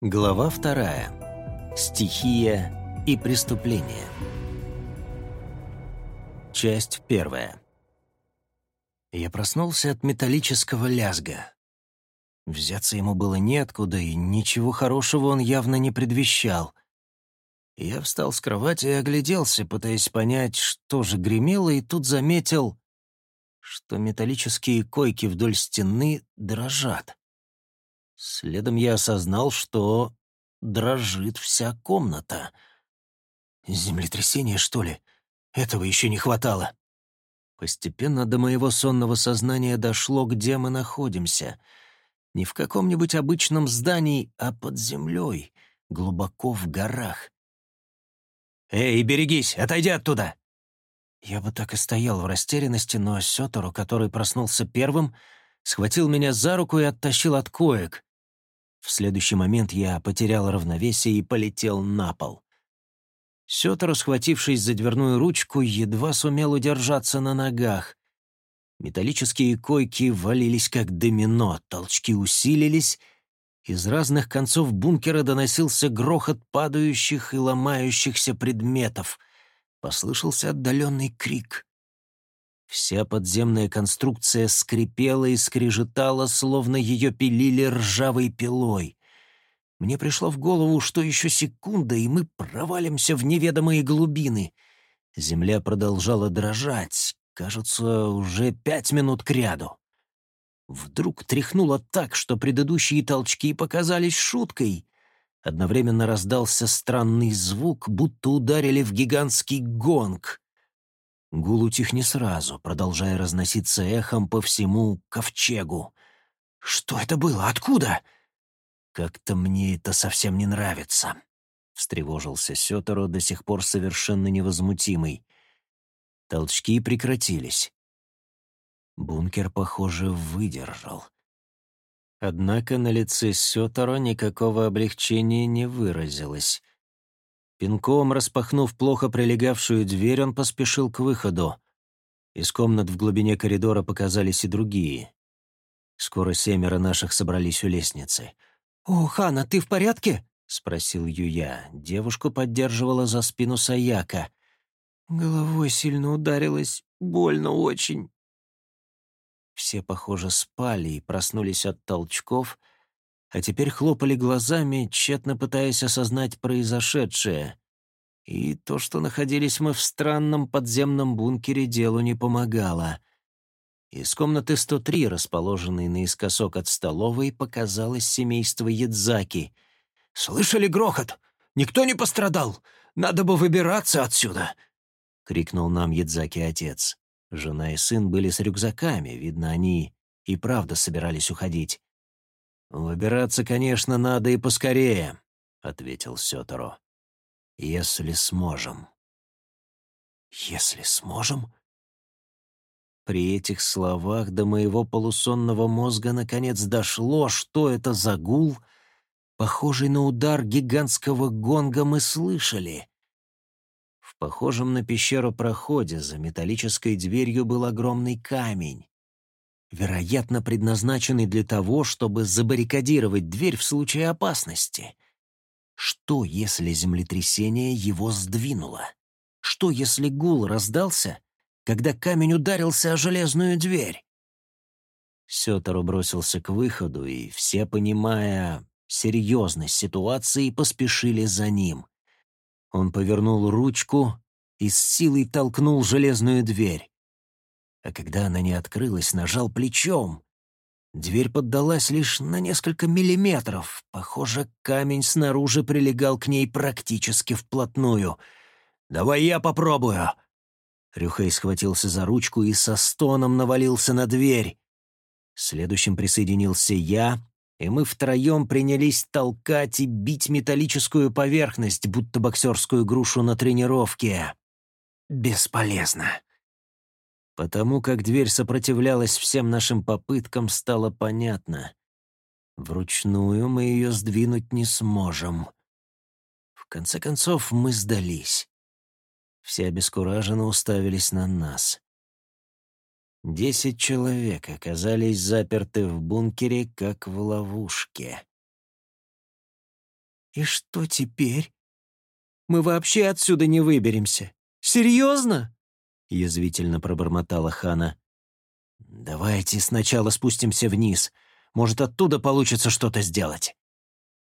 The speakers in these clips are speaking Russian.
Глава вторая. Стихия и преступление. Часть первая. Я проснулся от металлического лязга. Взяться ему было неоткуда, и ничего хорошего он явно не предвещал. Я встал с кровати и огляделся, пытаясь понять, что же гремело, и тут заметил, что металлические койки вдоль стены дрожат. Следом я осознал, что дрожит вся комната. Землетрясение, что ли? Этого еще не хватало. Постепенно до моего сонного сознания дошло, где мы находимся. Не в каком-нибудь обычном здании, а под землей, глубоко в горах. «Эй, берегись! Отойди оттуда!» Я бы так и стоял в растерянности, но Сётору, который проснулся первым, схватил меня за руку и оттащил от коек. В следующий момент я потерял равновесие и полетел на пол. Сётор, схватившись за дверную ручку, едва сумел удержаться на ногах. Металлические койки валились как домино, толчки усилились. Из разных концов бункера доносился грохот падающих и ломающихся предметов. Послышался отдаленный крик. Вся подземная конструкция скрипела и скрежетала, словно ее пилили ржавой пилой. Мне пришло в голову, что еще секунда, и мы провалимся в неведомые глубины. Земля продолжала дрожать, кажется, уже пять минут кряду. Вдруг тряхнуло так, что предыдущие толчки показались шуткой. Одновременно раздался странный звук, будто ударили в гигантский гонг. Гул утих не сразу, продолжая разноситься эхом по всему ковчегу. «Что это было? Откуда?» «Как-то мне это совсем не нравится», — встревожился Сёторо, до сих пор совершенно невозмутимый. Толчки прекратились. Бункер, похоже, выдержал. Однако на лице Сёторо никакого облегчения не выразилось. Пинком распахнув плохо прилегавшую дверь, он поспешил к выходу. Из комнат в глубине коридора показались и другие. Скоро семеро наших собрались у лестницы. «О, Хана, ты в порядке?» — спросил Юя. Девушку поддерживала за спину Саяка. Головой сильно ударилась, больно очень. Все, похоже, спали и проснулись от толчков — а теперь хлопали глазами, тщетно пытаясь осознать произошедшее. И то, что находились мы в странном подземном бункере, делу не помогало. Из комнаты 103, расположенной наискосок от столовой, показалось семейство Ядзаки. «Слышали грохот? Никто не пострадал? Надо бы выбираться отсюда!» — крикнул нам Ядзаки отец. Жена и сын были с рюкзаками, видно, они и правда собирались уходить. «Выбираться, конечно, надо и поскорее», — ответил Сёторо. «Если сможем». «Если сможем?» При этих словах до моего полусонного мозга наконец дошло, что это за гул, похожий на удар гигантского гонга мы слышали. В похожем на пещеру проходе за металлической дверью был огромный камень вероятно, предназначенный для того, чтобы забаррикадировать дверь в случае опасности. Что, если землетрясение его сдвинуло? Что, если гул раздался, когда камень ударился о железную дверь? Сётору бросился к выходу, и все, понимая серьезность ситуации, поспешили за ним. Он повернул ручку и с силой толкнул железную дверь а когда она не открылась, нажал плечом. Дверь поддалась лишь на несколько миллиметров. Похоже, камень снаружи прилегал к ней практически вплотную. «Давай я попробую!» Рюхей схватился за ручку и со стоном навалился на дверь. Следующим присоединился я, и мы втроем принялись толкать и бить металлическую поверхность, будто боксерскую грушу на тренировке. Бесполезно. Потому как дверь сопротивлялась всем нашим попыткам, стало понятно. Вручную мы ее сдвинуть не сможем. В конце концов, мы сдались. Все обескураженно уставились на нас. Десять человек оказались заперты в бункере, как в ловушке. «И что теперь? Мы вообще отсюда не выберемся. Серьезно?» — язвительно пробормотала Хана. «Давайте сначала спустимся вниз. Может, оттуда получится что-то сделать».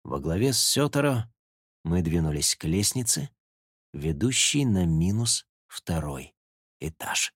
Во главе с Сёторо мы двинулись к лестнице, ведущей на минус второй этаж.